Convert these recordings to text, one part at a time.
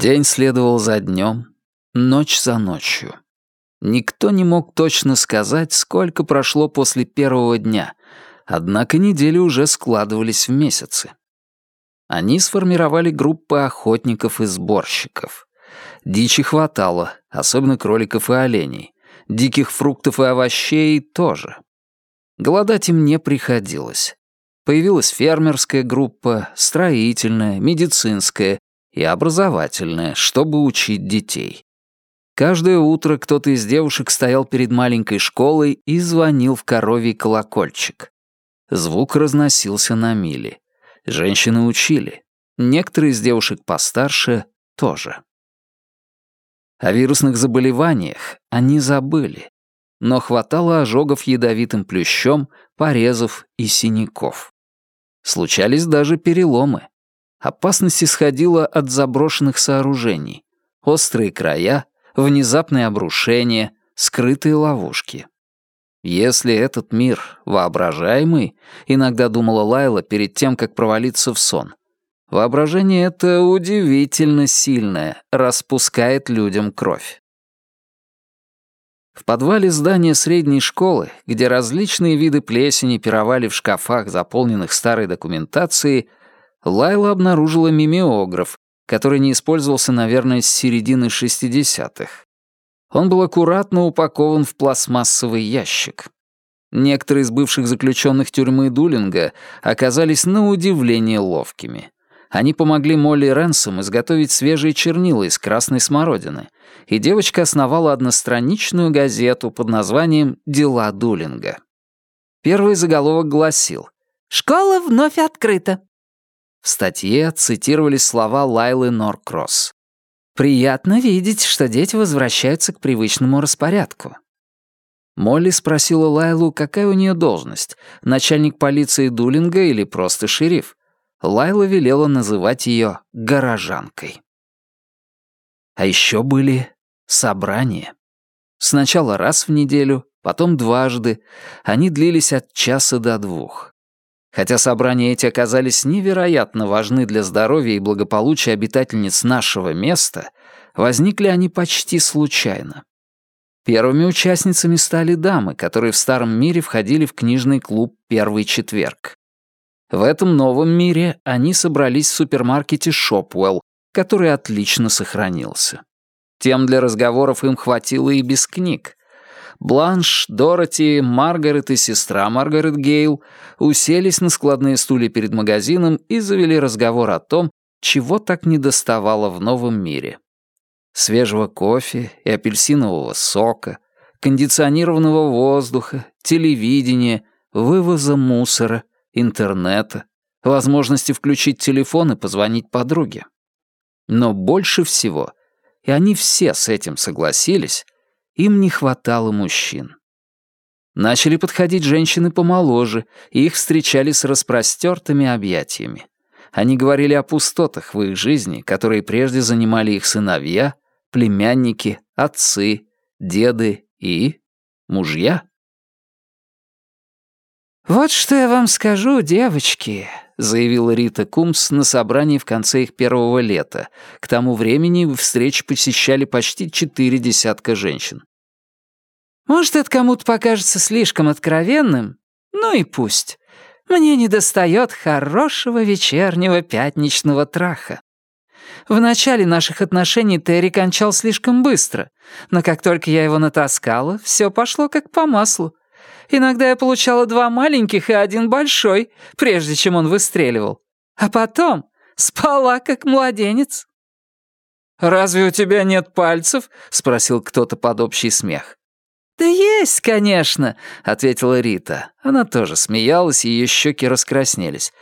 День следовал за днем, ночь за ночью. Никто не мог точно сказать, сколько прошло после первого дня, однако недели уже складывались в месяцы. Они сформировали группы охотников и сборщиков. Дичи хватало, особенно кроликов и оленей. Диких фруктов и овощей тоже. Голодать им не приходилось. Появилась фермерская группа, строительная, медицинская и образовательное, чтобы учить детей. Каждое утро кто-то из девушек стоял перед маленькой школой и звонил в коровий колокольчик. Звук разносился на мили. Женщины учили. Некоторые из девушек постарше тоже. О вирусных заболеваниях они забыли, но хватало ожогов ядовитым плющом, порезов и синяков. Случались даже переломы. Опасность исходила от заброшенных сооружений. Острые края, внезапные обрушения, скрытые ловушки. Если этот мир воображаемый, иногда думала Лайла перед тем, как провалиться в сон, воображение это удивительно сильное, распускает людям кровь. В подвале здания средней школы, где различные виды плесени пировали в шкафах, заполненных старой документацией, Лайла обнаружила мимеограф, который не использовался, наверное, с середины 60-х. Он был аккуратно упакован в пластмассовый ящик. Некоторые из бывших заключенных тюрьмы Дулинга оказались на удивление ловкими. Они помогли Молли Ренсом изготовить свежие чернила из красной смородины, и девочка основала одностраничную газету под названием «Дела Дулинга». Первый заголовок гласил «Школа вновь открыта. В статье цитировались слова Лайлы Норкросс. «Приятно видеть, что дети возвращаются к привычному распорядку». Молли спросила Лайлу, какая у нее должность, начальник полиции Дулинга или просто шериф. Лайла велела называть ее горожанкой. А еще были собрания. Сначала раз в неделю, потом дважды. Они длились от часа до двух. Хотя собрания эти оказались невероятно важны для здоровья и благополучия обитательниц нашего места, возникли они почти случайно. Первыми участницами стали дамы, которые в старом мире входили в книжный клуб «Первый четверг». В этом новом мире они собрались в супермаркете «Шопвелл», который отлично сохранился. Тем для разговоров им хватило и без книг. Бланш, Дороти, Маргарет и сестра Маргарет Гейл уселись на складные стулья перед магазином и завели разговор о том, чего так недоставало в новом мире. Свежего кофе и апельсинового сока, кондиционированного воздуха, телевидения, вывоза мусора, интернета, возможности включить телефон и позвонить подруге. Но больше всего, и они все с этим согласились, им не хватало мужчин. Начали подходить женщины помоложе, и их встречали с распростертыми объятиями. Они говорили о пустотах в их жизни, которые прежде занимали их сыновья, племянники, отцы, деды и мужья. «Вот что я вам скажу, девочки», — заявила Рита Кумс на собрании в конце их первого лета. К тому времени встречи посещали почти четыре десятка женщин. Может, это кому-то покажется слишком откровенным? Ну и пусть. Мне недостает хорошего вечернего пятничного траха. В начале наших отношений Терри кончал слишком быстро, но как только я его натаскала, все пошло как по маслу. Иногда я получала два маленьких и один большой, прежде чем он выстреливал. А потом спала как младенец. «Разве у тебя нет пальцев?» — спросил кто-то под общий смех. «Да есть, конечно», — ответила Рита. Она тоже смеялась, и ее щеки раскраснелись.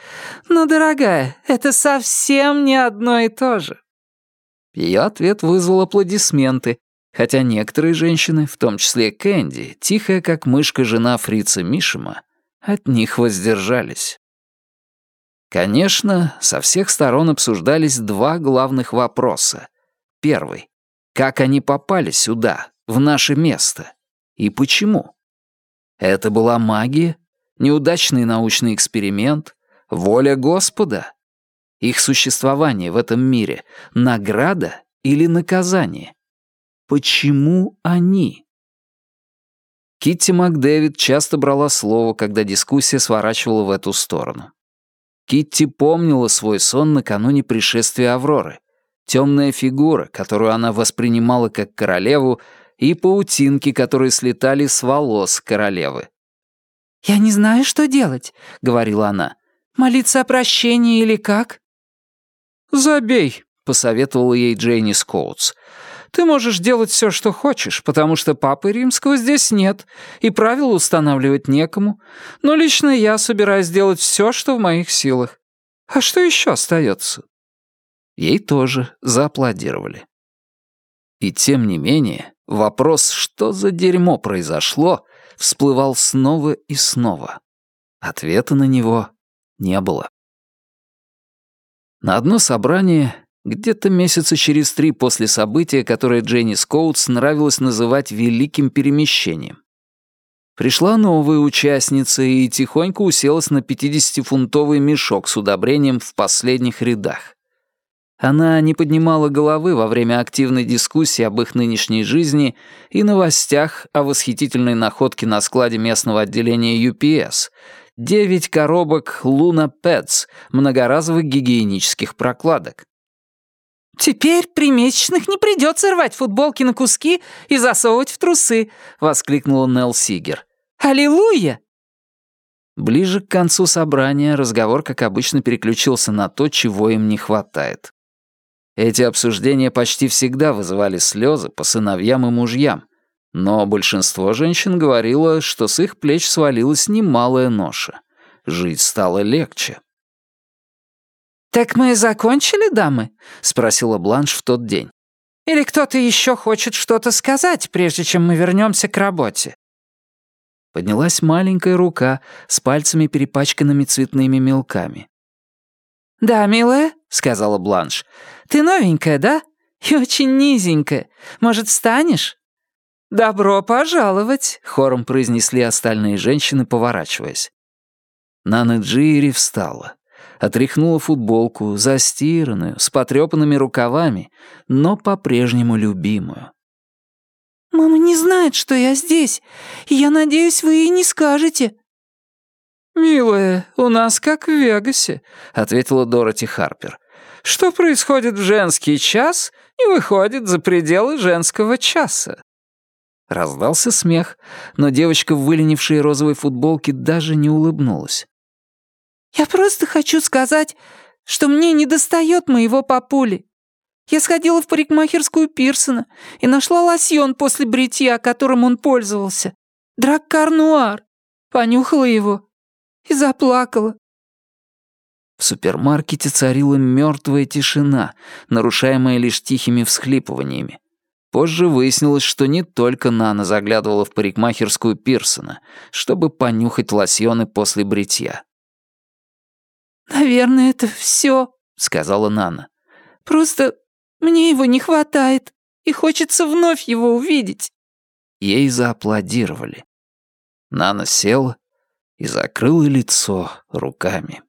«Но, дорогая, это совсем не одно и то же». Ее ответ вызвал аплодисменты, хотя некоторые женщины, в том числе Кэнди, тихая как мышка жена фрица Мишима, от них воздержались. Конечно, со всех сторон обсуждались два главных вопроса. Первый — как они попали сюда, в наше место? И почему? Это была магия? Неудачный научный эксперимент? Воля Господа? Их существование в этом мире — награда или наказание? Почему они? Китти Макдэвид часто брала слово, когда дискуссия сворачивала в эту сторону. Китти помнила свой сон накануне пришествия Авроры. Темная фигура, которую она воспринимала как королеву, и паутинки, которые слетали с волос королевы. «Я не знаю, что делать», — говорила она. «Молиться о прощении или как?» «Забей», — посоветовала ей Джейни Скоутс. «Ты можешь делать все, что хочешь, потому что папы римского здесь нет, и правила устанавливать некому. Но лично я собираюсь сделать все, что в моих силах. А что еще остается?» Ей тоже зааплодировали. И тем не менее, вопрос, что за дерьмо произошло, всплывал снова и снова. Ответа на него не было. На одно собрание, где-то месяца через три после события, которое Дженни Скоутс нравилось называть «великим перемещением», Пришла новая участница и тихонько уселась на 50-фунтовый мешок с удобрением в последних рядах. Она не поднимала головы во время активной дискуссии об их нынешней жизни и новостях о восхитительной находке на складе местного отделения UPS. Девять коробок Luna Pets, многоразовых гигиенических прокладок. «Теперь при месячных не придется рвать футболки на куски и засовывать в трусы», — воскликнула Нелл Сигер. «Аллилуйя!» Ближе к концу собрания разговор, как обычно, переключился на то, чего им не хватает. Эти обсуждения почти всегда вызывали слезы по сыновьям и мужьям, но большинство женщин говорило, что с их плеч свалилась немалая ноша. Жить стало легче. «Так мы закончили, дамы?» — спросила Бланш в тот день. «Или кто-то еще хочет что-то сказать, прежде чем мы вернемся к работе?» Поднялась маленькая рука с пальцами, перепачканными цветными мелками. «Да, милая», — сказала Бланш. «Ты новенькая, да? И очень низенькая. Может, встанешь?» «Добро пожаловать», — хором произнесли остальные женщины, поворачиваясь. Нана Джири встала. Отряхнула футболку, застиранную, с потрепанными рукавами, но по-прежнему любимую. «Мама не знает, что я здесь, и я надеюсь, вы ей не скажете», «Милая, у нас как в Вегасе», — ответила Дороти Харпер. «Что происходит в женский час, не выходит за пределы женского часа». Раздался смех, но девочка в выленившей розовой футболке даже не улыбнулась. «Я просто хочу сказать, что мне не достает моего папули. Я сходила в парикмахерскую Пирсона и нашла лосьон после бритья, которым он пользовался. Драккар Нуар. Понюхала его и заплакала. В супермаркете царила мертвая тишина, нарушаемая лишь тихими всхлипываниями. Позже выяснилось, что не только Нана заглядывала в парикмахерскую Пирсона, чтобы понюхать лосьоны после бритья. «Наверное, это все», — сказала Нана. «Просто мне его не хватает, и хочется вновь его увидеть». Ей зааплодировали. Нана села, и закрыла лицо руками.